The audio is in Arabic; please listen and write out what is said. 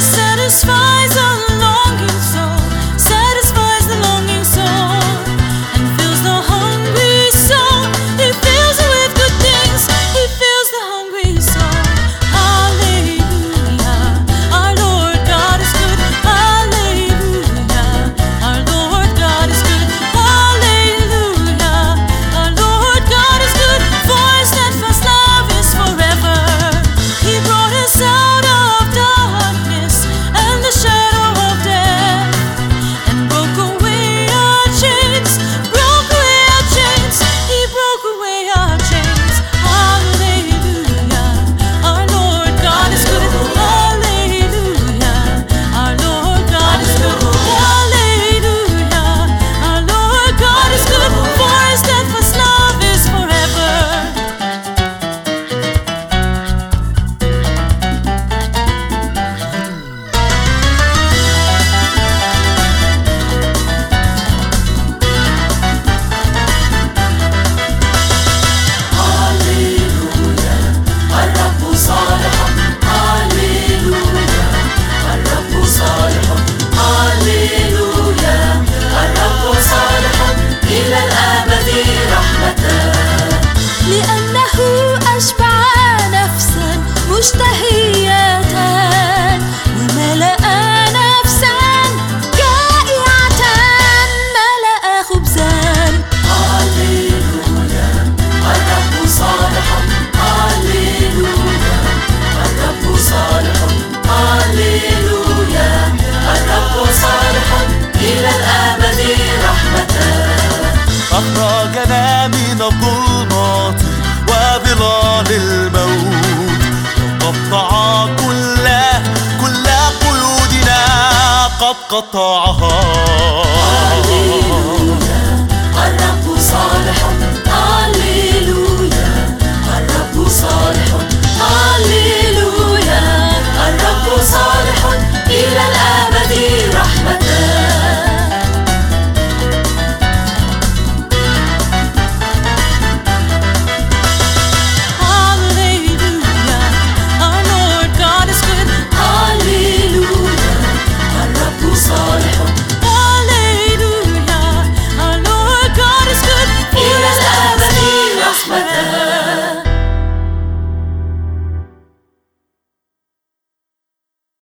satisfied. قطعها